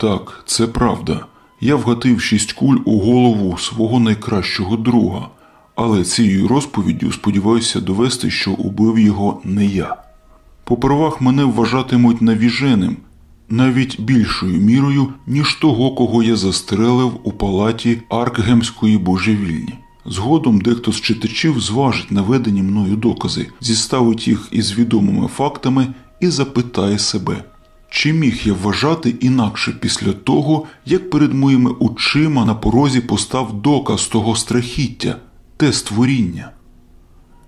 Так, це правда. Я вгатив шість куль у голову свого найкращого друга, але цією розповіддю сподіваюся довести, що убив його не я. Попервах мене вважатимуть навіженим, навіть більшою мірою, ніж того, кого я застрелив у палаті Аркгемської божевільні. Згодом дехто з читачів зважить наведені мною докази, зіставить їх із відомими фактами і запитає себе, чи міг я вважати інакше після того, як перед моїми очима на порозі постав доказ того страхіття, те створіння.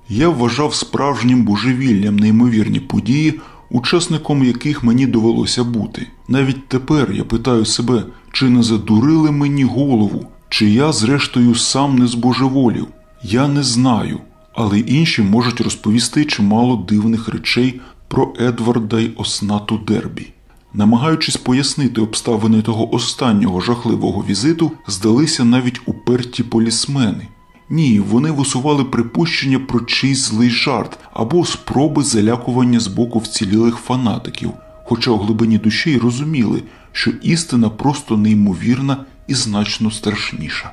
Я вважав справжнім божевіллям неймовірні події, учасником яких мені довелося бути. Навіть тепер я питаю себе, чи не задурили мені голову, чи я, зрештою, сам не збожеволів. Я не знаю, але інші можуть розповісти чимало дивних речей про Едварда й Оснату Дербі. Намагаючись пояснити обставини того останнього жахливого візиту, здалися навіть уперті полісмени. Ні, вони висували припущення про чийсь злий жарт або спроби залякування з боку вцілілих фанатиків, хоча у глибині душі й розуміли, що істина просто неймовірна і значно страшніша.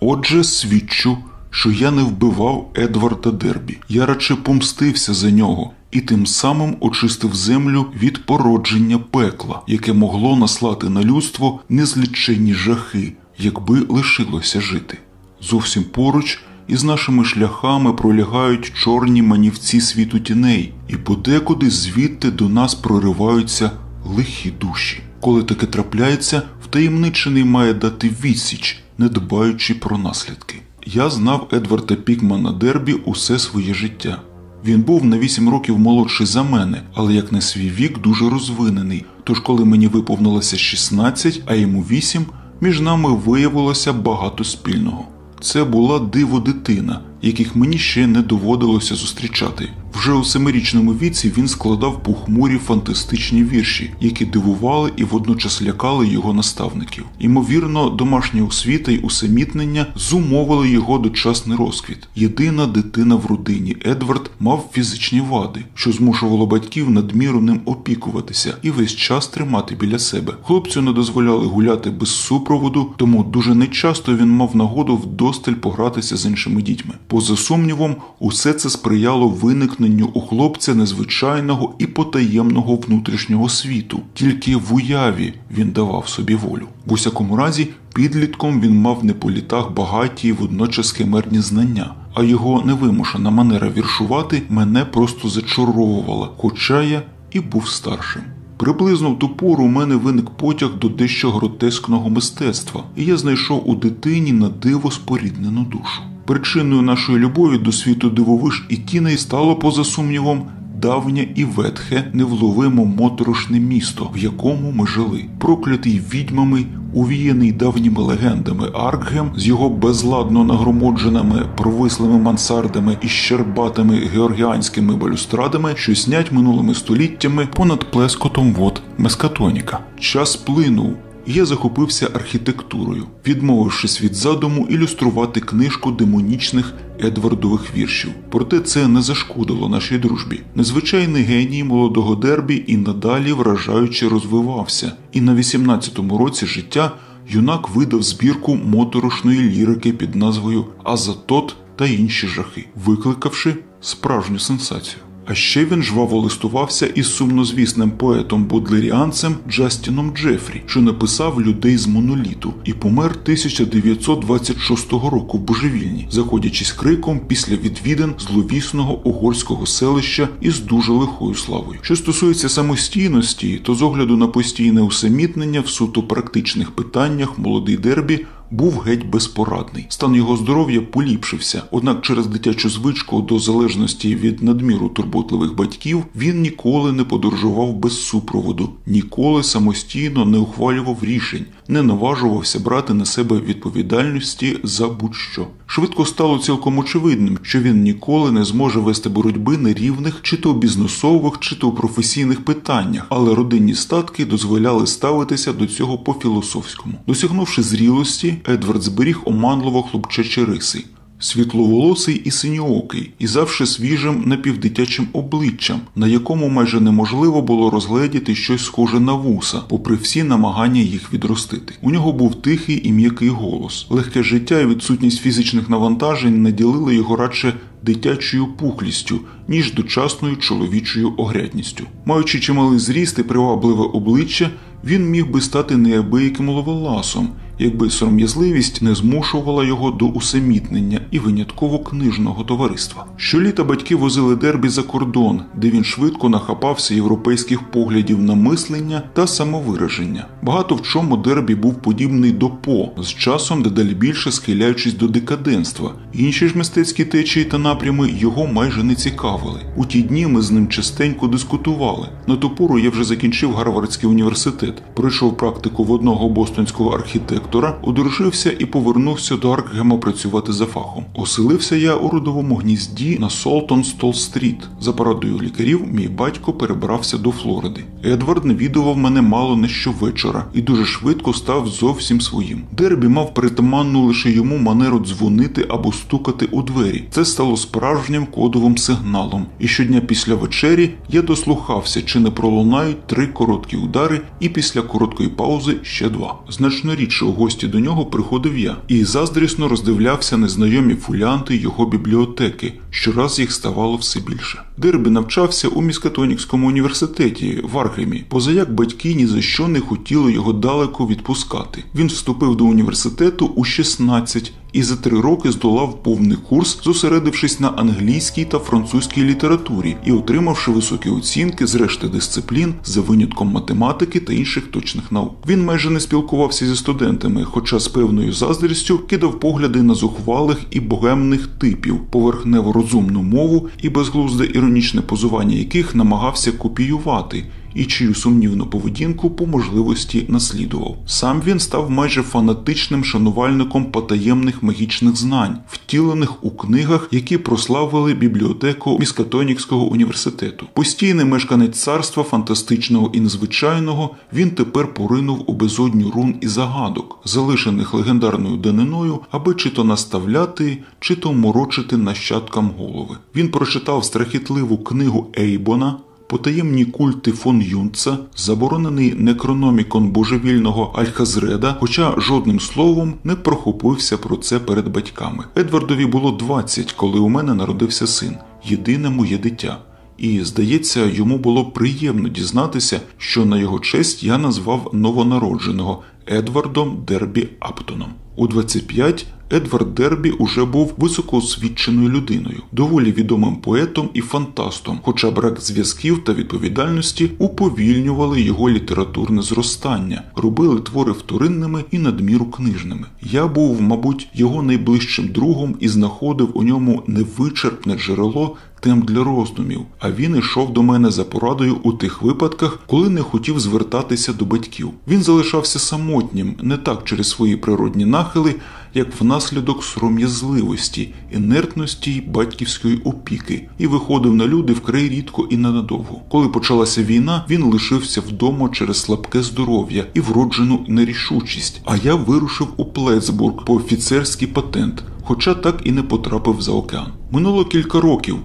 Отже, свідчу, що я не вбивав Едварда Дербі, я радше помстився за нього і тим самим очистив землю від породження пекла, яке могло наслати на людство незліченні жахи, якби лишилося жити. Зовсім поруч із нашими шляхами пролягають чорні манівці світу тіней, і подекуди звідти до нас прориваються лихі душі. Коли таке трапляється, втаємничений має дати відсіч, не дбаючи про наслідки. Я знав Едварда Пікмана Дербі усе своє життя. Він був на 8 років молодший за мене, але як на свій вік дуже розвинений. Тож, коли мені виповнилося 16, а йому 8, між нами виявилося багато спільного. Це була диво дитина, яких мені ще не доводилося зустрічати. Вже у семирічному віці він складав похмурі фантастичні вірші, які дивували і водночас лякали його наставників. Імовірно, домашня освіта й усамітнення зумовили його дочасний розквіт. Єдина дитина в родині Едвард мав фізичні вади, що змушувало батьків надміру ним опікуватися і весь час тримати біля себе. Хлопцю не дозволяли гуляти без супроводу, тому дуже нечасто він мав нагоду вдосталь погратися з іншими дітьми. Поза сумнівом, усе це сприяло виникненню у хлопця незвичайного і потаємного внутрішнього світу. Тільки в уяві він давав собі волю. В усякому разі, підлітком він мав не по літах багаті і водночас химерні знання, а його невимушена манера віршувати мене просто зачаровувала, хоча я і був старшим. Приблизно в ту пору у мене виник потяг до дещо гротескного мистецтва, і я знайшов у дитині на диво споріднену душу. Причиною нашої любові до світу дивовиж і тіней стало, поза сумнівом, давнє і ветхе, невловимо моторошне місто, в якому ми жили, проклятий відьмами, увіяний давніми легендами Аркгем з його безладно нагромодженими провислими мансардами і щербатими георгіанськими балюстрадами, що снять минулими століттями понад плескотом вод Мескатоніка. Час плинув. Я захопився архітектурою, відмовившись від задуму ілюструвати книжку демонічних Едвардових віршів. Проте це не зашкодило нашій дружбі. Незвичайний геній молодого дербі і надалі вражаючи розвивався. І на 18-му році життя юнак видав збірку моторошної лірики під назвою Азатот та інші жахи, викликавши справжню сенсацію. А ще він жваво листувався із сумнозвісним поетом бодлеріанцем Джастіном Джефрі, що написав людей з моноліту, і помер 1926 року в божевільні, заходячись криком після відвідин зловісного угорського селища із дуже лихою славою. Що стосується самостійності, то з огляду на постійне усамітнення в суто практичних питаннях молодий дербі був геть безпорадний. Стан його здоров'я поліпшився, однак через дитячу звичку до залежності від надміру турботливих батьків він ніколи не подорожував без супроводу, ніколи самостійно не ухвалював рішень, не наважувався брати на себе відповідальності за будь-що. Швидко стало цілком очевидним, що він ніколи не зможе вести боротьби на рівних, чи то бізнесових, чи то професійних питаннях, але родинні статки дозволяли ставитися до цього по-філософському. Досягнувши зрілості, Едвард зберіг оманливо хлопчачі риси. Світловолосий і синьоокий, і завше свіжим напівдитячим обличчям, на якому майже неможливо було розгледіти щось схоже на вуса, попри всі намагання їх відростити. У нього був тихий і м'який голос. Легке життя і відсутність фізичних навантажень наділили його радше дитячою пухлістю, ніж дочасною чоловічою огрядністю. Маючи чималий зріст і привабливе обличчя, він міг би стати неабияким ловеласом, якби сором'язливість не змушувала його до усамітнення і винятково книжного товариства. Щоліта батьки возили дербі за кордон, де він швидко нахапався європейських поглядів на мислення та самовираження. Багато в чому дербі був подібний до По, з часом дедалі більше схиляючись до декаденства. Інші ж мистецькі течії та напрями його майже не цікавили. У ті дні ми з ним частенько дискутували. На ту пору я вже закінчив Гарвардський університет, пройшов практику в одного бостонського архітектора, одружився і повернувся до Аркгема працювати за фахом. Оселився я у родовому гнізді на Солтон Стол Стріт. За порадою лікарів, мій батько перебрався до Флориди. Едвард навідував мене мало не щовечора і дуже швидко став зовсім своїм. Дербі мав притаманну лише йому манеру дзвонити або стукати у двері. Це стало справжнім кодовим сигналом. І щодня після вечері я дослухався, чи не пролунають три короткі удари, і після короткої паузи ще два. Значно рідше у гості до нього приходив я і заздрісно роздивлявся незнайомі фулянти його бібліотеки. Щораз їх ставало все більше. Дербі навчався у Міскатонікському університеті в Аргемі, позаяк батьки ні за що не хотіли його далеко відпускати. Він вступив до університету у 16 і за три роки здолав повний курс, зосередившись на англійській та французькій літературі і отримавши високі оцінки з решти дисциплін за винятком математики та інших точних наук. Він майже не спілкувався зі студентами, хоча з певною заздрістю кидав погляди на зухвалих і богемних типів, поверхнево розумну мову і безглузде іронічне позування яких намагався копіювати і чию сумнівну поведінку по можливості наслідував. Сам він став майже фанатичним шанувальником потаємних магічних знань, втілених у книгах, які прославили бібліотеку Міскатонікського університету. Постійний мешканець царства фантастичного і незвичайного він тепер поринув у безодню рун і загадок, залишених легендарною даниною, аби чи то наставляти, чи то морочити нащадкам голови. Він прочитав страхітливу книгу Ейбона потаємні культи фон Юнца, заборонений некрономікон божевільного Альхазреда, хоча жодним словом не прохопився про це перед батьками. Едвардові було 20, коли у мене народився син, єдине моє дитя. І, здається, йому було приємно дізнатися, що на його честь я назвав новонародженого Едвардом Дербі Аптоном. У 25 Едвард Дербі уже був високоосвіченою людиною, доволі відомим поетом і фантастом, хоча брак зв'язків та відповідальності уповільнювали його літературне зростання, робили твори вторинними і надміру книжними. Я був, мабуть, його найближчим другом і знаходив у ньому невичерпне джерело тем для роздумів, а він ішов до мене за порадою у тих випадках, коли не хотів звертатися до батьків. Він залишався самотнім не так через свої природні нахили, як внаслідок сором'язливості, інертності й батьківської опіки, і виходив на люди вкрай рідко і ненадовго. Коли почалася війна, він лишився вдома через слабке здоров'я і вроджену нерішучість. А я вирушив у Плецбург по офіцерський патент, хоча так і не потрапив за океан. Минуло кілька років.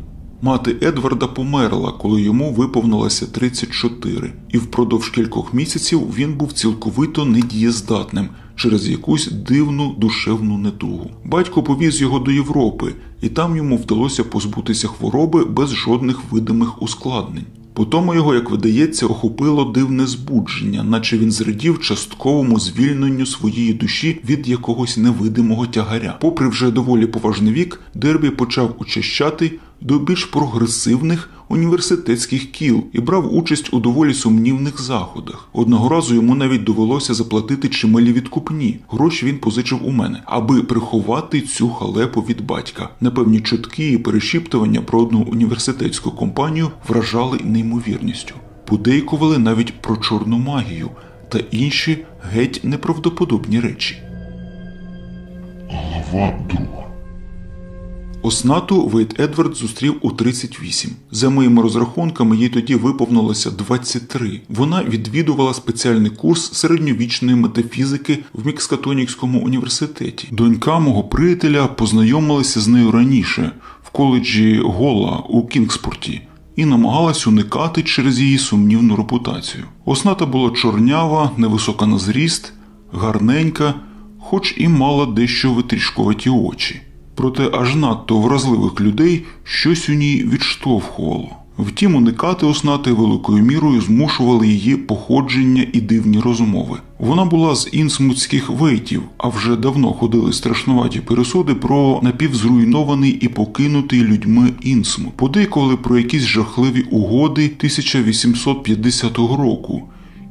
Мати Едварда померла, коли йому виповнилося 34, і впродовж кількох місяців він був цілковито недієздатним через якусь дивну душевну недугу. Батько повіз його до Європи, і там йому вдалося позбутися хвороби без жодних видимих ускладнень. Потому його, як видається, охопило дивне збудження, наче він зрадів частковому звільненню своєї душі від якогось невидимого тягаря. Попри вже доволі поважний вік, Дербі почав учащати до більш прогресивних університетських кіл і брав участь у доволі сумнівних заходах. Одного разу йому навіть довелося заплатити чималі відкупні. Гроші він позичив у мене, аби приховати цю халепу від батька. Напевні чутки і перешіптування про одну університетську компанію вражали неймовірністю. Подейкували навіть про чорну магію та інші геть неправдоподобні речі. Глава друга. Оснату Вейт Едвард зустрів у 38. За моїми розрахунками, їй тоді виповнилося 23. Вона відвідувала спеціальний курс середньовічної метафізики в Мікскатонікському університеті. Донька мого приятеля познайомилася з нею раніше в коледжі Гола у Кінгспорті. І намагалась уникати через її сумнівну репутацію. Осната була чорнява, невисока на зріст, гарненька, хоч і мала дещо витрішкуваті очі проте аж надто вразливих людей щось у ній відштовхувало. Втім, уникати оснати великою мірою змушували її походження і дивні розмови. Вона була з інсмутських вейтів, а вже давно ходили страшнуваті пересуди про напівзруйнований і покинутий людьми інсмут, подейколи про якісь жахливі угоди 1850 року,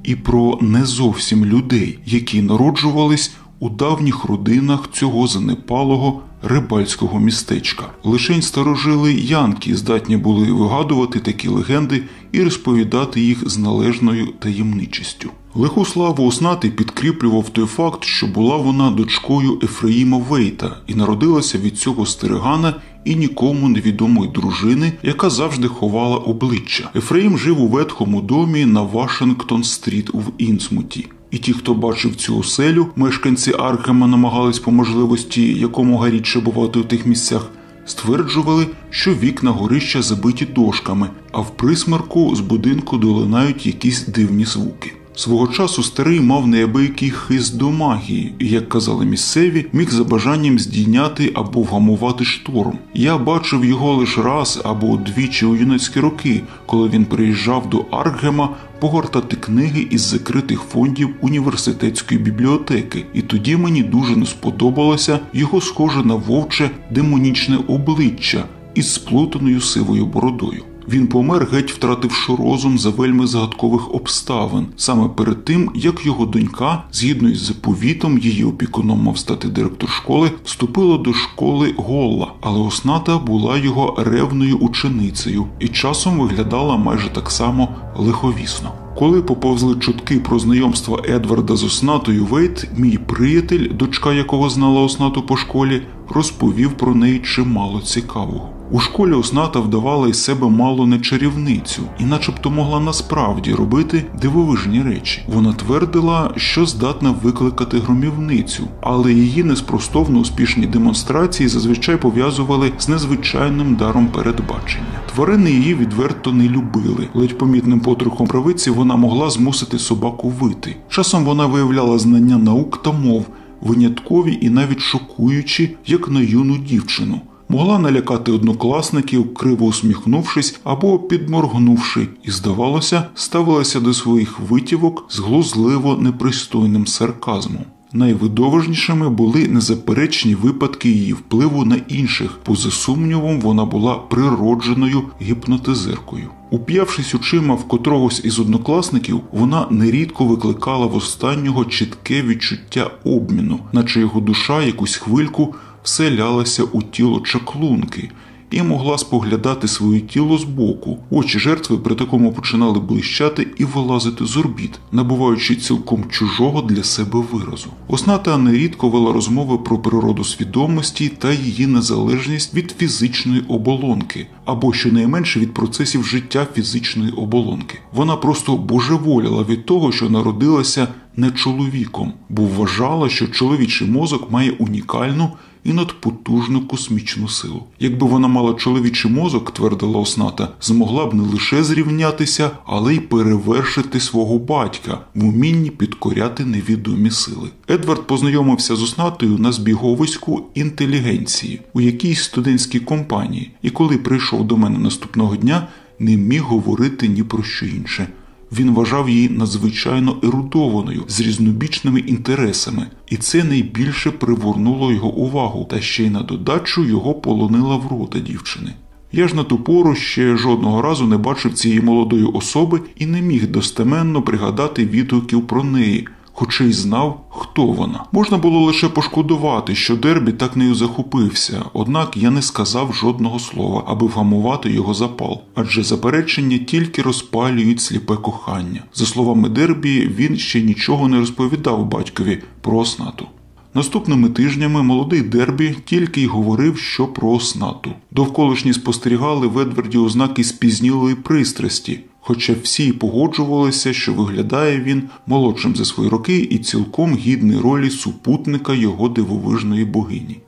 і про не зовсім людей, які народжувались у давніх родинах цього занепалого рибальського містечка. Лишень старожили янки здатні були вигадувати такі легенди і розповідати їх з належною таємничістю. Лиху славу Оснати підкріплював той факт, що була вона дочкою Ефраїма Вейта і народилася від цього стерегана і нікому невідомої дружини, яка завжди ховала обличчя. Ефраїм жив у ветхому домі на Вашингтон-стріт в Інсмуті. І ті, хто бачив цю оселю, мешканці Архема намагались по можливості якомога рідше бувати у тих місцях, стверджували, що вікна горища забиті дошками, а в присмерку з будинку долинають якісь дивні звуки. Свого часу старий мав неабиякий хист до магії, і, як казали місцеві, міг за бажанням здійняти або вгамувати шторм. Я бачив його лише раз або двічі у юнацькі роки, коли він приїжджав до Аркгема погортати книги із закритих фондів університетської бібліотеки, і тоді мені дуже не сподобалося його схоже на вовче демонічне обличчя із сплутаною сивою бородою. Він помер, геть втративши розум за вельми загадкових обставин, саме перед тим, як його донька, згідно із заповітом, її опікуном мав стати директор школи, вступила до школи Голла, але Осната була його ревною ученицею і часом виглядала майже так само лиховісно. Коли поповзли чутки про знайомство Едварда з Оснатою Вейт, мій приятель, дочка якого знала Оснату по школі, розповів про неї чимало цікавого. У школі Осната вдавала із себе мало не чарівницю і, начебто, могла насправді робити дивовижні речі. Вона твердила, що здатна викликати громівницю, але її неспростовно успішні демонстрації зазвичай пов'язували з незвичайним даром передбачення. Тварини її відверто не любили. Ледь помітним потрохом правиці вона могла змусити собаку вити. Часом вона виявляла знання наук та мов, виняткові і навіть шокуючі, як на юну дівчину могла налякати однокласників, криво усміхнувшись або підморгнувши, і, здавалося, ставилася до своїх витівок з глузливо непристойним сарказмом. Найвидовижнішими були незаперечні випадки її впливу на інших, поза сумнівом, вона була природженою гіпнотизеркою. Уп'явшись очима в котрогось із однокласників, вона нерідко викликала в останнього чітке відчуття обміну, наче його душа якусь хвильку вселялася у тіло чаклунки і могла споглядати своє тіло збоку. Очі жертви при такому починали блищати і вилазити з орбіт, набуваючи цілком чужого для себе виразу. Осната нерідко вела розмови про природу свідомості та її незалежність від фізичної оболонки, або щонайменше від процесів життя фізичної оболонки. Вона просто божеволіла від того, що народилася не чоловіком, бо вважала, що чоловічий мозок має унікальну і надпотужну космічну силу. Якби вона мала чоловічий мозок, твердила Осната, змогла б не лише зрівнятися, але й перевершити свого батька в умінні підкоряти невідомі сили. Едвард познайомився з Оснатою на збіговиську інтелігенції у якійсь студентській компанії, і коли прийшов до мене наступного дня, не міг говорити ні про що інше. Він вважав її надзвичайно ерудованою з різнобічними інтересами, і це найбільше привернуло його увагу, та ще й на додачу його полонила врода дівчини. Я ж на ту пору ще жодного разу не бачив цієї молодої особи і не міг достеменно пригадати відгуків про неї, хоча й знав, хто вона. Можна було лише пошкодувати, що Дербі так нею захопився, однак я не сказав жодного слова, аби вгамувати його запал, адже заперечення тільки розпалюють сліпе кохання. За словами Дербі, він ще нічого не розповідав батькові про оснату. Наступними тижнями молодий Дербі тільки й говорив, що про оснату. Довколишні спостерігали в Едварді ознаки спізнілої пристрасті, хоча всі погоджувалися, що виглядає він молодшим за свої роки і цілком гідний ролі супутника його дивовижної богині.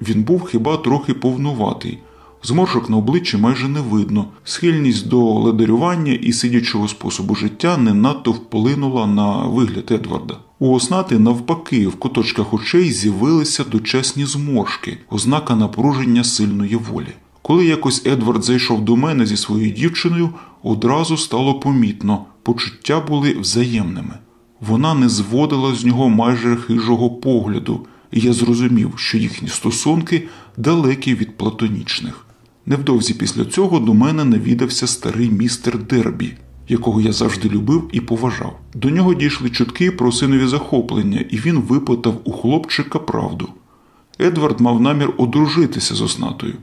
Він був хіба трохи повнуватий. Зморшок на обличчі майже не видно, схильність до ледарювання і сидячого способу життя не надто вплинула на вигляд Едварда. У оснати, навпаки, в куточках очей з'явилися дочесні зморшки, ознака напруження сильної волі. Коли якось Едвард зайшов до мене зі своєю дівчиною, одразу стало помітно, почуття були взаємними. Вона не зводила з нього майже хижого погляду, і я зрозумів, що їхні стосунки далекі від платонічних. Невдовзі після цього до мене навідався старий містер Дербі, якого я завжди любив і поважав. До нього дійшли чутки про синові захоплення, і він випитав у хлопчика правду. Едвард мав намір одружитися з оснатою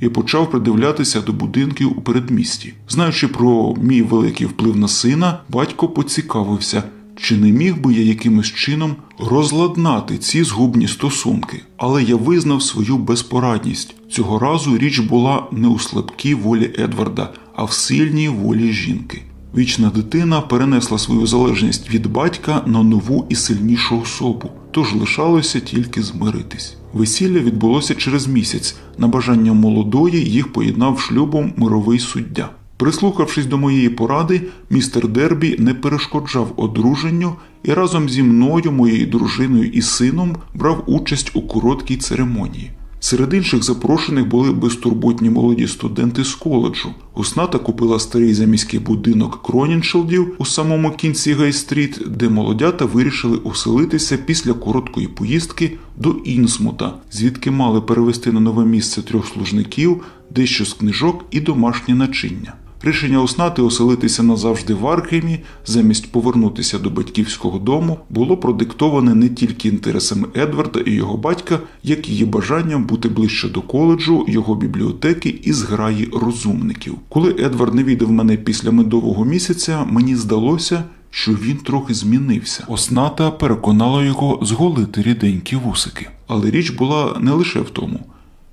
і почав придивлятися до будинків у передмісті. Знаючи про мій великий вплив на сина, батько поцікавився, чи не міг би я якимось чином розладнати ці згубні стосунки, але я визнав свою безпорадність. Цього разу річ була не у слабкій волі Едварда, а в сильній волі жінки. Вічна дитина перенесла свою залежність від батька на нову і сильнішу особу, тож лишалося тільки змиритись. Весілля відбулося через місяць. На бажання молодої їх поєднав шлюбом мировий суддя. Прислухавшись до моєї поради, містер Дербі не перешкоджав одруженню і разом зі мною, моєю дружиною і сином брав участь у короткій церемонії. Серед інших запрошених були безтурботні молоді студенти з коледжу. Асната купила старий заміський будинок Кроніншелдів у самому кінці Гай-стріт, де молодята вирішили оселитися після короткої поїздки до Інсмута, звідки мали перевести на нове місце трьох служників, дещо з книжок і домашнє начиння. Рішення Оснати оселитися назавжди в Архемі, замість повернутися до батьківського дому, було продиктоване не тільки інтересами Едварда і його батька, як і її бажанням бути ближче до коледжу, його бібліотеки і зграї розумників. Коли Едвард не відав мене після медового місяця, мені здалося. Що він трохи змінився. Осната переконала його зголити ріденькі вусики. Але річ була не лише в тому.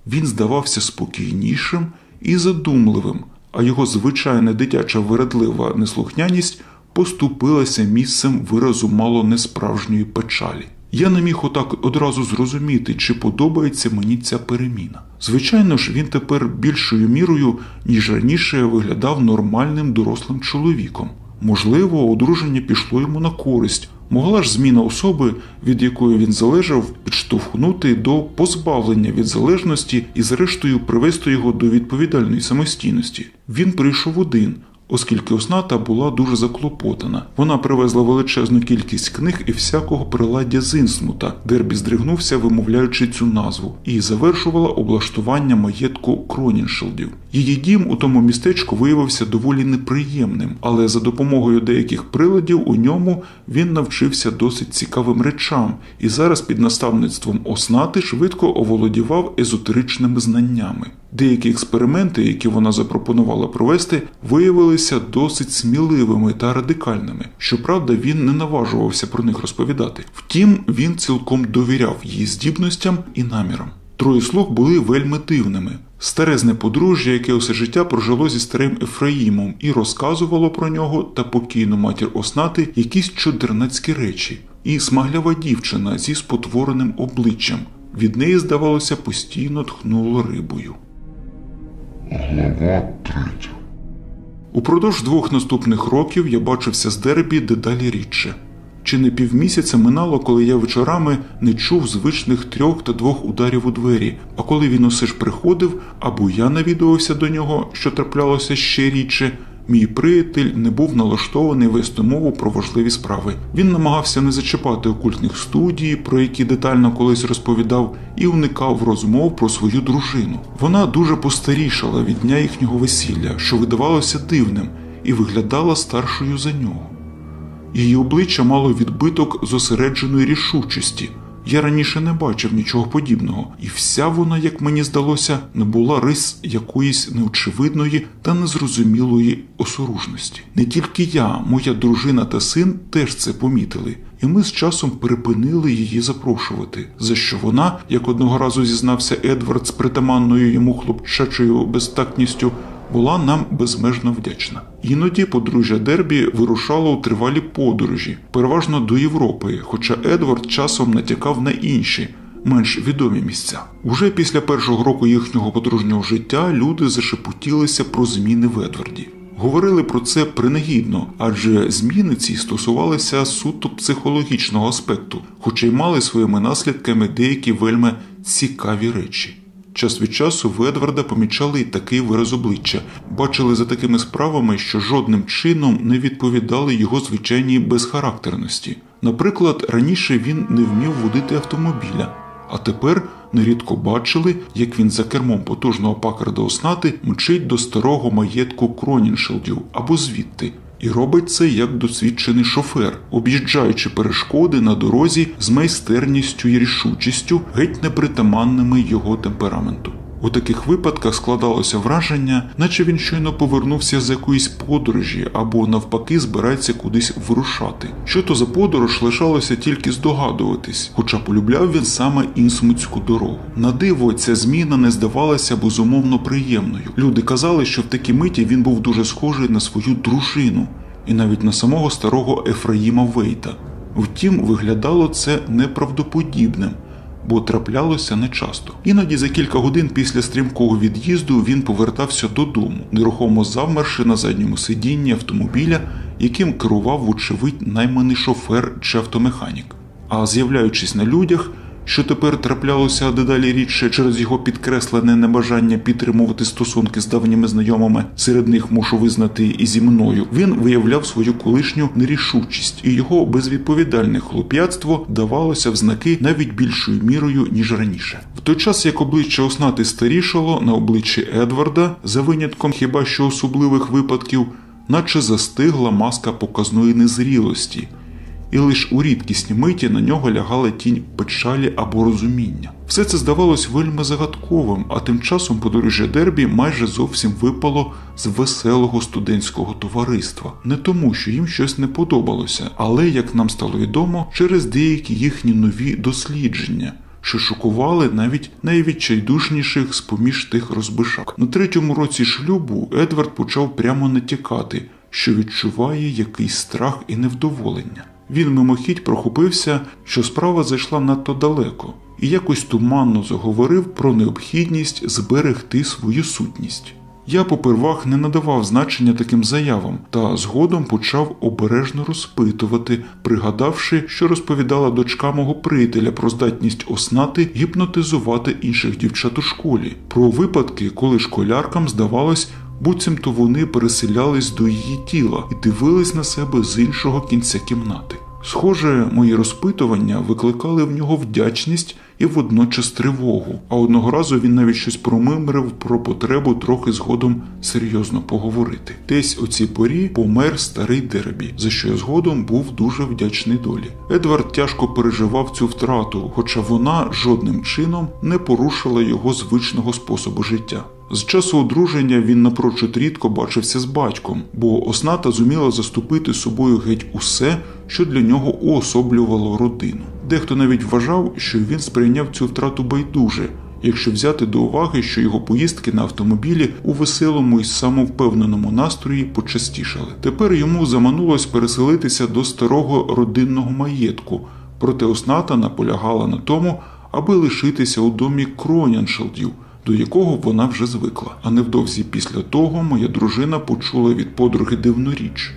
Він здавався спокійнішим і задумливим, а його звичайна дитяча вередлива неслухняність поступилася місцем виразу мало несправжньої печалі. Я не міг отак одразу зрозуміти, чи подобається мені ця переміна. Звичайно ж, він тепер більшою мірою, ніж раніше, виглядав нормальним дорослим чоловіком. Можливо, одруження пішло йому на користь, могла ж зміна особи, від якої він залежав, підштовхнути до позбавлення від залежності і, зрештою, привести його до відповідальної самостійності. Він прийшов один. Оскільки Осната була дуже заклопотана, вона привезла величезну кількість книг і всякого приладдя з Інсмута, Дербі здригнувся, вимовляючи цю назву, і завершувала облаштування маєтку Кроніншелдів. Її дім у тому містечку виявився доволі неприємним, але за допомогою деяких приладів у ньому він навчився досить цікавим речам і зараз під наставництвом Оснати швидко оволодівав езотеричними знаннями. Деякі експерименти, які вона запропонувала провести, виявилися досить сміливими та радикальними. Щоправда, він не наважувався про них розповідати. Втім, він цілком довіряв її здібностям і намірам. Троє слуг були вельми дивними. Старезне подружжя, яке усе життя прожило зі старим Ефраїмом і розказувало про нього та покійну матір Оснати якісь чудернацькі речі, і смаглява дівчина зі спотвореним обличчям. Від неї, здавалося, постійно тхнуло рибою. Глава третя. Упродовж двох наступних років я бачився з Дербі дедалі рідше. Чи не півмісяця минало, коли я вечорами не чув звичних трьох та двох ударів у двері, а коли він усе ж приходив, або я навідувався до нього, що траплялося ще рідше, мій приятель не був налаштований вести мову про важливі справи. Він намагався не зачіпати окультних студій, про які детально колись розповідав, і уникав розмов про свою дружину. Вона дуже постарішала від дня їхнього весілля, що видавалося дивним, і виглядала старшою за нього. Її обличчя мало відбиток зосередженої рішучості. Я раніше не бачив нічого подібного, і вся вона, як мені здалося, не була рис якоїсь неочевидної та незрозумілої осоружності. Не тільки я, моя дружина та син теж це помітили, і ми з часом припинили її запрошувати, за що вона, як одного разу зізнався Едвард з притаманною йому хлопчачою безтактністю, була нам безмежно вдячна. Іноді подружжя Дербі вирушало у тривалі подорожі, переважно до Європи, хоча Едвард часом натякав на інші. Менш відомі місця уже після першого року їхнього подружнього життя люди зашепотілися про зміни в Едварді. Говорили про це принагідно, адже зміни ці стосувалися суто психологічного аспекту, хоча й мали своїми наслідками деякі вельми цікаві речі. Час від часу в Едварда помічали й такий вираз обличчя, бачили за такими справами, що жодним чином не відповідали його звичайній безхарактерності. Наприклад, раніше він не вмів водити автомобіля, а тепер нерідко бачили, як він за кермом потужного пакарда оснати мчить до старого маєтку Кроніншелдів або звідти. І робить це як досвідчений шофер, об'їжджаючи перешкоди на дорозі з майстерністю і рішучістю, геть непритаманними його темпераменту. У таких випадках складалося враження, наче він щойно повернувся з якоїсь подорожі або навпаки збирається кудись вирушати. Що то за подорож лишалося тільки здогадуватись, хоча полюбляв він саме інсмутську дорогу. На диво, ця зміна не здавалася безумовно приємною. Люди казали, що в такій миті він був дуже схожий на свою дружину і навіть на самого старого Ефраїма Вейта. Втім, виглядало це неправдоподібним бо траплялося нечасто. Іноді за кілька годин після стрімкого від'їзду він повертався додому, нерухомо завмерши на задньому сидінні автомобіля, яким керував, вочевидь, найманий шофер чи автомеханік. А з'являючись на людях, що тепер траплялося дедалі рідше через його підкреслене небажання підтримувати стосунки з давніми знайомими, серед них мушу визнати і зі мною. Він виявляв свою колишню нерішучість, і його безвідповідальне хлоп'ятство давалося в знаки навіть більшою мірою ніж раніше. В той час як обличчя оснати старішало на обличчі Едварда, за винятком хіба що особливих випадків, наче застигла маска показної незрілості і лише у рідкісні миті на нього лягала тінь печалі або розуміння. Все це здавалось вельми загадковим, а тим часом подорожжя Дербі майже зовсім випало з веселого студентського товариства, не тому, що їм щось не подобалося, але, як нам стало відомо, через деякі їхні нові дослідження. Що шокували навіть найвідчайдушніших з поміж тих розбишак. На третьому році шлюбу Едвард почав прямо натякати, що відчуває якийсь страх і невдоволення. Він мимохідь прохопився, що справа зайшла надто далеко, і якось туманно заговорив про необхідність зберегти свою сутність. Я попервах не надавав значення таким заявам та згодом почав обережно розпитувати, пригадавши, що розповідала дочка мого приятеля про здатність оснати гіпнотизувати інших дівчат у школі, про випадки, коли школяркам здавалось, буцімто вони переселялись до її тіла і дивились на себе з іншого кінця кімнати. Схоже, мої розпитування викликали в нього вдячність і водночас тривогу, а одного разу він навіть щось промимрив про потребу трохи згодом серйозно поговорити. Десь у цій порі помер старий Дербі, за що я згодом був дуже вдячний долі. Едвард тяжко переживав цю втрату, хоча вона жодним чином не порушила його звичного способу життя. З часу одруження він напрочуд рідко бачився з батьком, бо осната зуміла заступити собою геть усе, що для нього уособлювало родину. Дехто навіть вважав, що він сприйняв цю втрату байдуже, якщо взяти до уваги, що його поїздки на автомобілі у веселому і самовпевненому настрої почастішали. Тепер йому заманулось переселитися до старого родинного маєтку, проте осната наполягала на тому, аби лишитися у домі Кроняншелдів – до якого вона вже звикла. А невдовзі після того моя дружина почула від подруги дивну річ.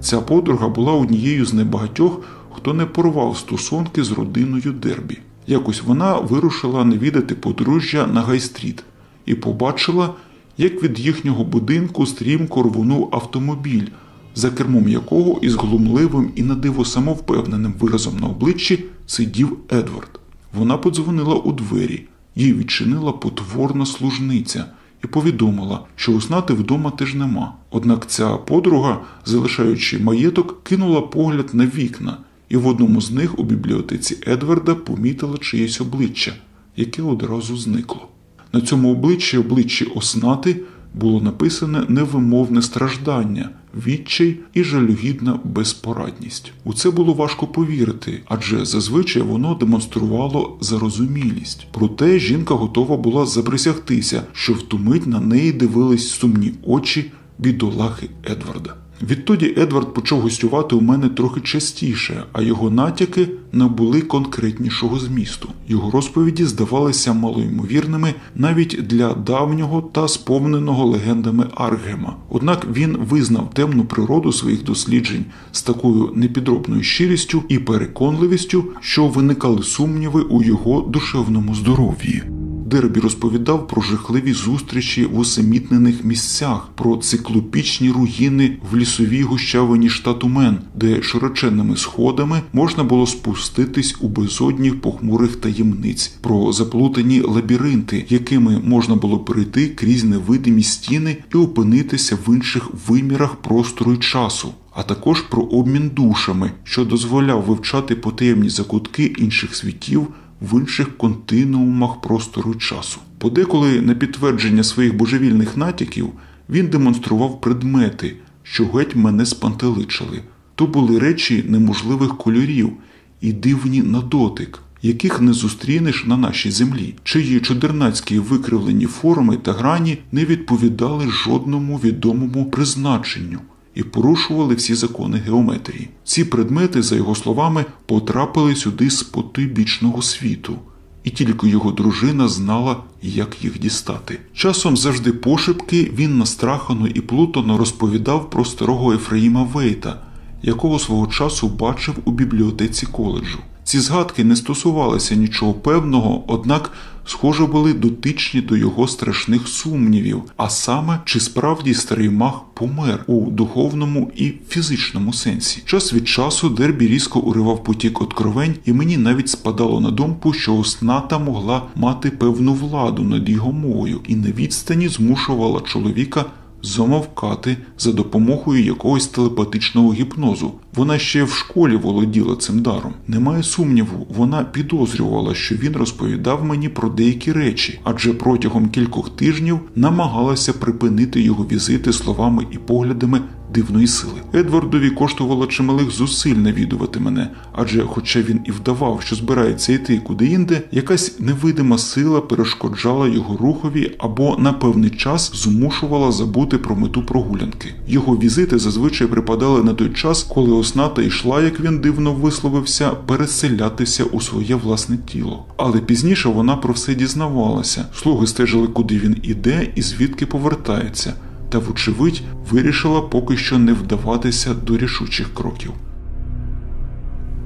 Ця подруга була однією з небагатьох, хто не порвав стосунки з родиною Дербі. Якось вона вирушила навідати подружжя на Гай-стріт і побачила, як від їхнього будинку стрімко рвонув автомобіль, за кермом якого із глумливим і надиво самовпевненим виразом на обличчі сидів Едвард. Вона подзвонила у двері їй відчинила потворна служниця і повідомила, що уснати вдома теж нема. Однак ця подруга, залишаючи маєток, кинула погляд на вікна, і в одному з них у бібліотеці Едварда помітила чиєсь обличчя, яке одразу зникло. На цьому обличчі обличчі оснати було написане невимовне страждання, відчай і жалюгідна безпорадність. У це було важко повірити, адже зазвичай воно демонструвало зарозумілість. Проте жінка готова була заприсягтися, що в ту мить на неї дивились сумні очі бідолахи Едварда. Відтоді Едвард почав гостювати у мене трохи частіше, а його натяки набули конкретнішого змісту. Його розповіді здавалися малоймовірними навіть для давнього та сповненого легендами Аргема. Однак він визнав темну природу своїх досліджень з такою непідробною щирістю і переконливістю, що виникали сумніви у його душевному здоров'ї. Дербі розповідав про жахливі зустрічі в усамітнених місцях, про циклопічні руїни в лісовій гущавині штату Мен, де широченними сходами можна було спуститись у безодні похмурих таємниць, про заплутані лабіринти, якими можна було перейти крізь невидимі стіни і опинитися в інших вимірах простору й часу. А також про обмін душами, що дозволяв вивчати потаємні закутки інших світів в інших континуумах простору часу. Подеколи на підтвердження своїх божевільних натяків він демонстрував предмети, що геть мене спантеличили. То були речі неможливих кольорів і дивні на дотик, яких не зустрінеш на нашій землі, чиї чудернацькі викривлені форми та грані не відповідали жодному відомому призначенню і порушували всі закони геометрії. Ці предмети, за його словами, потрапили сюди з потойбічного світу, і тільки його дружина знала, як їх дістати. Часом завжди пошепки він настрахано і плутано розповідав про старого Ефраїма Вейта, якого свого часу бачив у бібліотеці коледжу. Ці згадки не стосувалися нічого певного, однак, схоже, були дотичні до його страшних сумнівів, а саме, чи справді старий мах помер у духовному і фізичному сенсі. Час від часу Дербі різко уривав потік откровень, і мені навіть спадало на думку, що осната могла мати певну владу над його мовою і на відстані змушувала чоловіка замовкати за допомогою якогось телепатичного гіпнозу. Вона ще в школі володіла цим даром. Немає сумніву, вона підозрювала, що він розповідав мені про деякі речі, адже протягом кількох тижнів намагалася припинити його візити словами і поглядами дивної сили. Едвардові коштувало чималих зусиль навідувати мене, адже, хоча він і вдавав, що збирається йти куди-інде, якась невидима сила перешкоджала його рухові або на певний час змушувала забути про мету прогулянки. Його візити зазвичай припадали на той час, коли осната йшла, як він дивно висловився, переселятися у своє власне тіло. Але пізніше вона про все дізнавалася. Слуги стежили, куди він іде і звідки повертається та, вочевидь, вирішила поки що не вдаватися до рішучих кроків.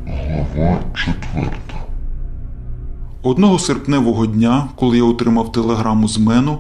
Глава четверта. Одного серпневого дня, коли я отримав телеграму з мену,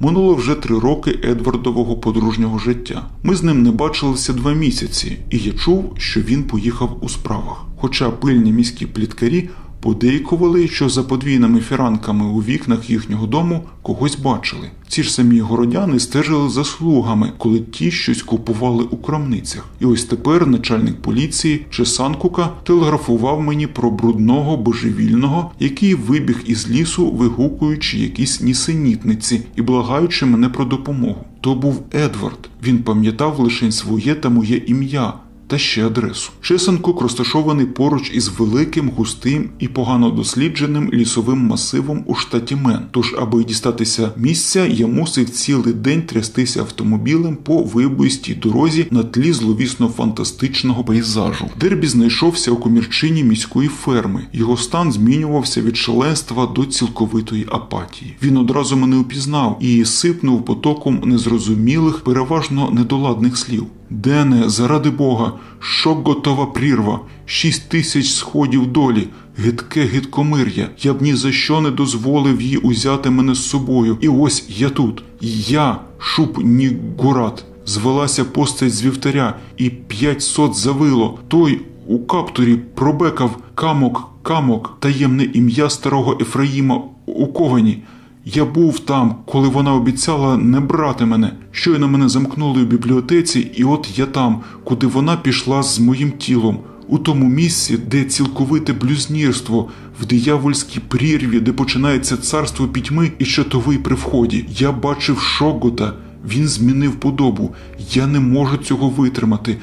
минуло вже три роки Едвардового подружнього життя. Ми з ним не бачилися два місяці, і я чув, що він поїхав у справах. Хоча пильні міські пліткарі подейкували, що за подвійними фіранками у вікнах їхнього дому когось бачили. Ці ж самі городяни стежили за слугами, коли ті щось купували у крамницях. І ось тепер начальник поліції чи Санкука телеграфував мені про брудного божевільного, який вибіг із лісу, вигукуючи якісь нісенітниці і благаючи мене про допомогу. То був Едвард. Він пам'ятав лише своє та моє ім'я та ще адресу. Чесанкук розташований поруч із великим, густим і погано дослідженим лісовим масивом у штаті Мен. Тож, аби дістатися місця, я мусив цілий день трястися автомобілем по вибоїстій дорозі на тлі зловісно фантастичного пейзажу. Дербі знайшовся у комірчині міської ферми. Його стан змінювався від шаленства до цілковитої апатії. Він одразу мене упізнав і сипнув потоком незрозумілих, переважно недоладних слів. Дене, заради Бога, що готова прірва, шість тисяч сходів долі, гидке гидкомир'я. Я б ні за що не дозволив їй узяти мене з собою. І ось я тут. Я, шуб Нігурат, звелася постать з вівтаря, і п'ять сот завило. Той у каптурі пробекав камок, камок, таємне ім'я старого Ефраїма у ковані. Я був там, коли вона обіцяла не брати мене. Щойно мене замкнули у бібліотеці, і от я там, куди вона пішла з моїм тілом, у тому місці, де цілковите блюзнірство, в диявольській прірві, де починається царство пітьми і щитовий при вході. Я бачив Шогота. Він змінив подобу. Я не можу цього витримати.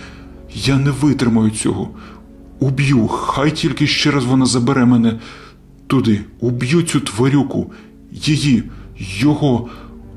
Я не витримаю цього. Уб'ю, хай тільки ще раз вона забере мене туди. Уб'ю цю тварюку. Її, його.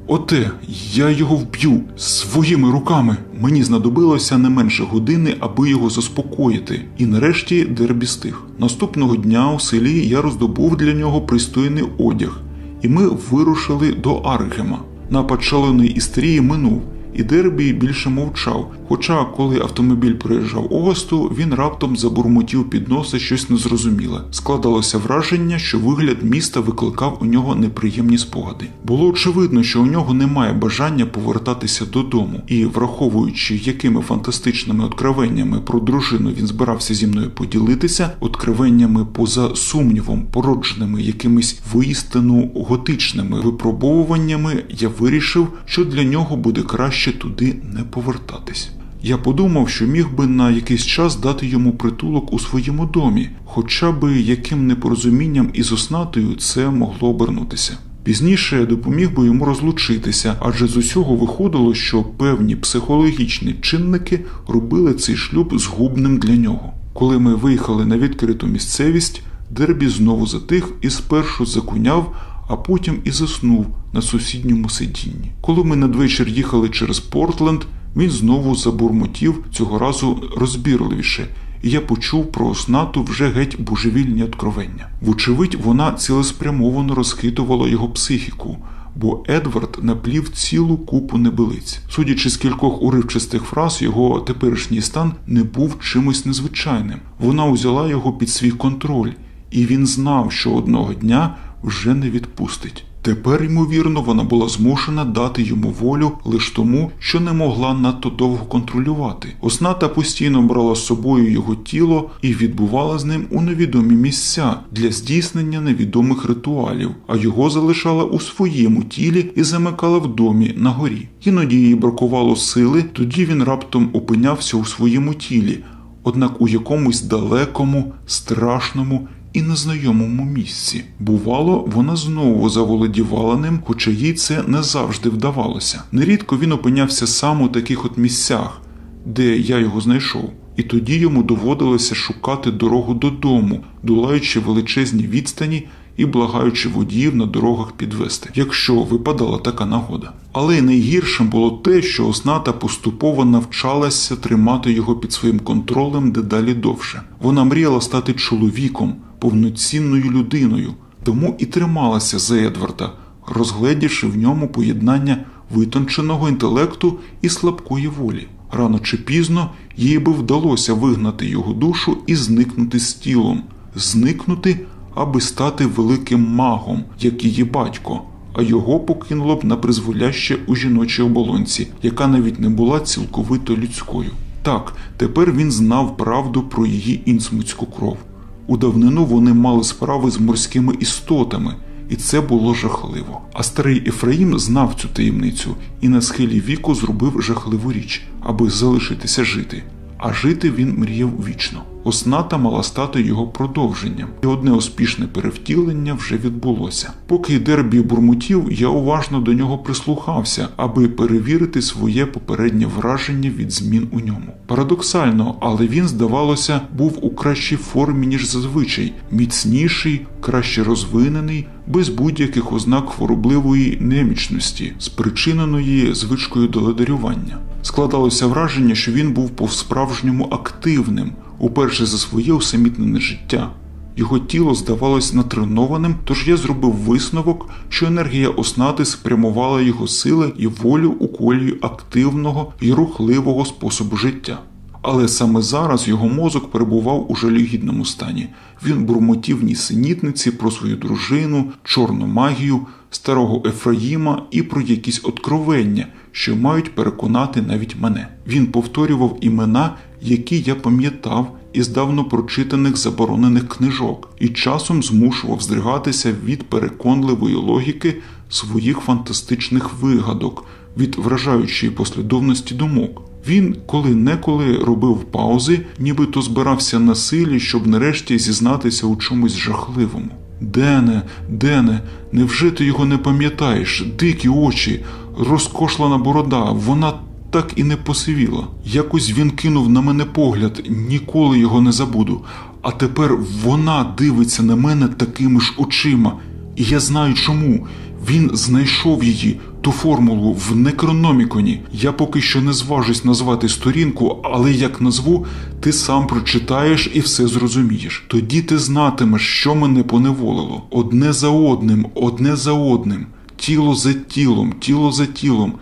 Оте, я його вб'ю своїми руками. Мені знадобилося не менше години, аби його заспокоїти. І нарешті дербі стих. Наступного дня у селі я роздобув для нього пристойний одяг, і ми вирушили до Аргема. Напад шаленої істерії минув, і Дербі більше мовчав. Хоча, коли автомобіль проїжджав Огасту, він раптом забурмотів під носа щось незрозуміле. Складалося враження, що вигляд міста викликав у нього неприємні спогади. Було очевидно, що у нього немає бажання повертатися додому, і, враховуючи, якими фантастичними откровеннями про дружину він збирався зі мною поділитися, откровеннями поза сумнівом, породженими якимись воістину готичними випробовуваннями, я вирішив, що для нього буде краще туди не повертатись. Я подумав, що міг би на якийсь час дати йому притулок у своєму домі, хоча би яким непорозумінням із оснатою це могло обернутися. Пізніше я допоміг би йому розлучитися, адже з усього виходило, що певні психологічні чинники робили цей шлюб згубним для нього. Коли ми виїхали на відкриту місцевість, Дербі знову затих і спершу закуняв, а потім і заснув на сусідньому сидінні. Коли ми надвечір їхали через Портленд, він знову забурмотів цього разу розбірливіше, і я почув про оснату вже геть божевільні откровення. Вочевидь, вона цілеспрямовано розхитувала його психіку. Бо Едвард наплів цілу купу небилиць. Судячи з кількох уривчастих фраз, його теперішній стан не був чимось незвичайним. Вона узяла його під свій контроль, і він знав, що одного дня вже не відпустить. Тепер, ймовірно, вона була змушена дати йому волю лише тому, що не могла надто довго контролювати. Осната постійно брала з собою його тіло і відбувала з ним у невідомі місця для здійснення невідомих ритуалів, а його залишала у своєму тілі і замикала в домі на горі. Іноді їй бракувало сили, тоді він раптом опинявся у своєму тілі, однак у якомусь далекому, страшному і незнайомому місці. Бувало, вона знову заволодівала ним, хоча їй це не завжди вдавалося. Нерідко він опинявся сам у таких от місцях, де я його знайшов. І тоді йому доводилося шукати дорогу додому, долаючи величезні відстані і благаючи водіїв на дорогах підвести, якщо випадала така нагода. Але найгіршим було те, що осната поступово навчалася тримати його під своїм контролем дедалі довше. Вона мріяла стати чоловіком, повноцінною людиною, тому і трималася за Едварда, розгледівши в ньому поєднання витонченого інтелекту і слабкої волі. Рано чи пізно їй би вдалося вигнати його душу і зникнути з тілом, зникнути, аби стати великим магом, як її батько, а його покинуло б на призволяще у жіночій оболонці, яка навіть не була цілковито людською. Так, тепер він знав правду про її інсмутську кров. У давнину вони мали справи з морськими істотами, і це було жахливо. А старий Ефраїм знав цю таємницю і на схилі віку зробив жахливу річ, аби залишитися жити. А жити він мріяв вічно. Осната мала стати його продовженням, і одне успішне перевтілення вже відбулося. Поки Дербі бурмотів, я уважно до нього прислухався, аби перевірити своє попереднє враження від змін у ньому. Парадоксально, але він, здавалося, був у кращій формі, ніж зазвичай, міцніший, краще розвинений, без будь-яких ознак хворобливої немічності, спричиненої звичкою до ледарювання. Складалося враження, що він був по-справжньому активним, уперше за своє усамітнене життя. Його тіло здавалось натренованим, тож я зробив висновок, що енергія оснати спрямувала його сили і волю у колію активного і рухливого способу життя. Але саме зараз його мозок перебував у жалюгідному стані. Він бурмотів нісенітниці про свою дружину, чорну магію, старого Ефраїма і про якісь откровення, що мають переконати навіть мене. Він повторював імена, які я пам'ятав із давно прочитаних заборонених книжок, і часом змушував здригатися від переконливої логіки своїх фантастичних вигадок, від вражаючої послідовності думок. Він коли-неколи робив паузи, нібито збирався на силі, щоб нарешті зізнатися у чомусь жахливому. Дене, Дене, невже ти його не пам'ятаєш? Дикі очі, розкошлена борода, вона так і не посивіла. Якось він кинув на мене погляд, ніколи його не забуду. А тепер вона дивиться на мене такими ж очима. І я знаю чому. Він знайшов її, ту формулу в некрономіконі. Я поки що не зважусь назвати сторінку, але як назву, ти сам прочитаєш і все зрозумієш. Тоді ти знатимеш, що мене поневолило. Одне за одним, одне за одним, тіло за тілом, тіло за тілом.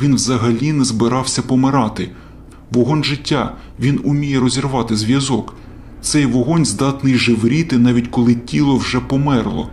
Він взагалі не збирався помирати. Вогонь життя, він уміє розірвати зв'язок. Цей вогонь здатний живріти, навіть коли тіло вже померло.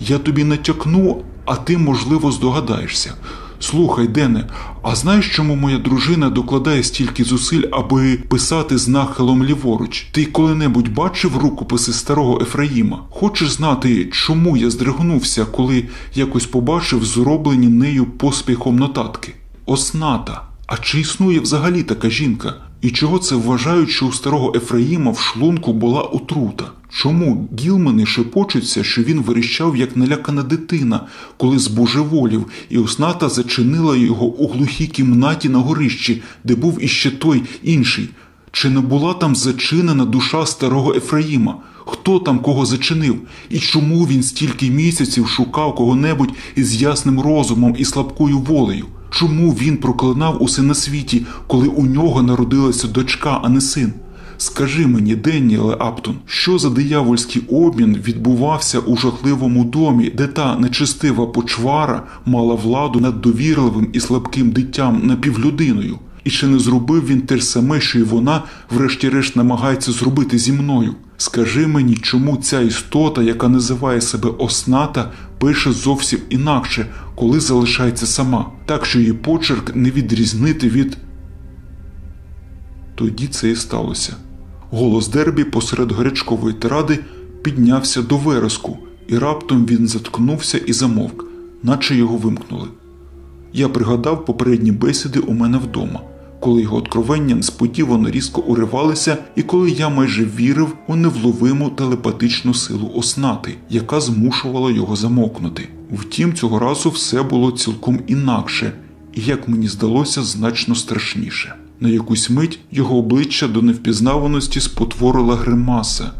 Я тобі натякну, а ти, можливо, здогадаєшся. Слухай, Дене, а знаєш, чому моя дружина докладає стільки зусиль, аби писати з нахилом ліворуч? Ти коли-небудь бачив рукописи старого Ефраїма? Хочеш знати, чому я здригнувся, коли якось побачив зроблені нею поспіхом нотатки? Осната. А чи існує взагалі така жінка? І чого це вважають, що у старого Ефраїма в шлунку була отрута? Чому гілмани шепочуться, що він верещав як налякана дитина, коли збожеволів, і осната зачинила його у глухій кімнаті на горищі, де був іще той інший? Чи не була там зачинена душа старого Ефраїма? Хто там кого зачинив? І чому він стільки місяців шукав кого-небудь із ясним розумом і слабкою волею? Чому він проклинав усе на світі, коли у нього народилася дочка, а не син? Скажи мені, Денніеле Аптон, що за диявольський обмін відбувався у жахливому домі, де та нечистива почвара мала владу над довірливим і слабким дитям напівлюдиною? І чи не зробив він те ж саме, що й вона, врешті-решт, намагається зробити зі мною? Скажи мені, чому ця істота, яка називає себе осната, пише зовсім інакше, коли залишається сама, так що її почерк не відрізнити від. Тоді це і сталося. Голос Дербі посеред гарячкової тиради піднявся до вереску, і раптом він заткнувся і замовк, наче його вимкнули. Я пригадав попередні бесіди у мене вдома, коли його откровення несподівано різко уривалися, і коли я майже вірив у невловиму телепатичну силу оснати, яка змушувала його замовкнути. Втім, цього разу все було цілком інакше, і, як мені здалося, значно страшніше. На якусь мить його обличчя до невпізнаваності спотворила гримаса,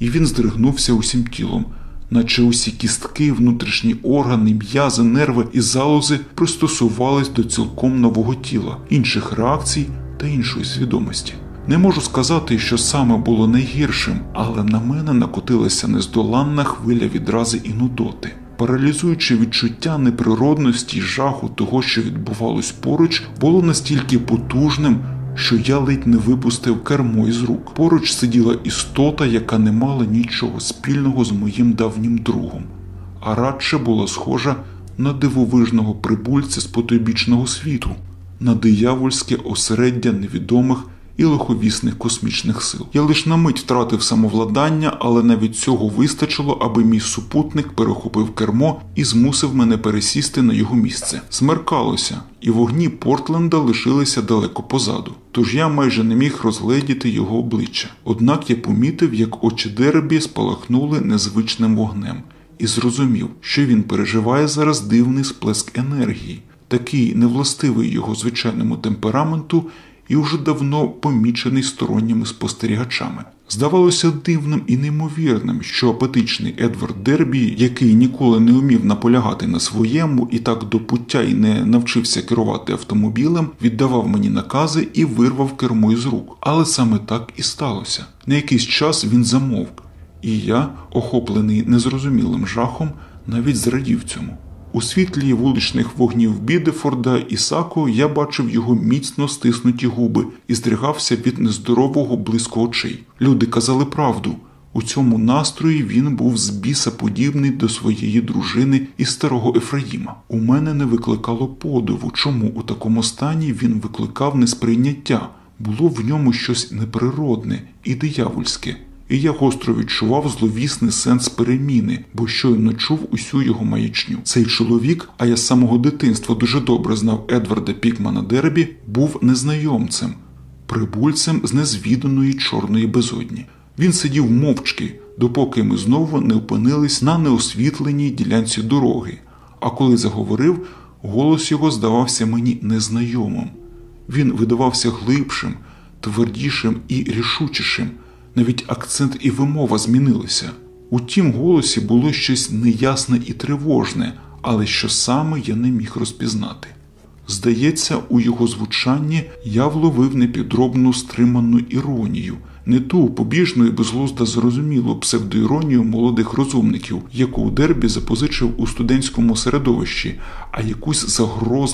і він здригнувся усім тілом, наче усі кістки, внутрішні органи, м'язи, нерви і залози пристосувались до цілком нового тіла, інших реакцій та іншої свідомості. Не можу сказати, що саме було найгіршим, але на мене накотилася нездоланна хвиля відрази і нудоти. Паралізуюче відчуття неприродності й жаху того, що відбувалось поруч, було настільки потужним, що я ледь не випустив кермо із рук. Поруч сиділа істота, яка не мала нічого спільного з моїм давнім другом, а радше була схожа на дивовижного прибульця з потойбічного світу, на диявольське осереддя невідомих і лиховісних космічних сил. Я лише на мить втратив самовладання, але навіть цього вистачило, аби мій супутник перехопив кермо і змусив мене пересісти на його місце. Смеркалося, і вогні Портленда лишилися далеко позаду, тож я майже не міг розгледіти його обличчя. Однак я помітив, як очі Дербі спалахнули незвичним вогнем, і зрозумів, що він переживає зараз дивний сплеск енергії, такий невластивий його звичайному темпераменту і вже давно помічений сторонніми спостерігачами. Здавалося дивним і неймовірним, що апатичний Едвард Дербі, який ніколи не вмів наполягати на своєму і так до пуття й не навчився керувати автомобілем, віддавав мені накази і вирвав кермо із рук. Але саме так і сталося. На якийсь час він замовк, і я, охоплений незрозумілим жахом, навіть зрадів цьому. У світлі вуличних вогнів Бідефорда і Сако я бачив його міцно стиснуті губи і здригався від нездорового блиску очей. Люди казали правду. У цьому настрої він був з біса подібний до своєї дружини і старого Ефраїма. У мене не викликало подиву, чому у такому стані він викликав несприйняття. Було в ньому щось неприродне і диявольське і я гостро відчував зловісний сенс переміни, бо щойно чув усю його маячню. Цей чоловік, а я з самого дитинства дуже добре знав Едварда Пікмана Дербі, був незнайомцем, прибульцем з незвіданої чорної безодні. Він сидів мовчки, допоки ми знову не опинились на неосвітленій ділянці дороги. А коли заговорив, голос його здавався мені незнайомим. Він видавався глибшим, твердішим і рішучішим. Навіть акцент і вимова змінилися. У тім голосі було щось неясне і тривожне, але що саме я не міг розпізнати. Здається, у його звучанні я вловив непідробну стриману іронію, не ту побіжну і безглузда зрозумілу псевдоіронію молодих розумників, яку Дербі запозичив у студентському середовищі, а якусь загрозливу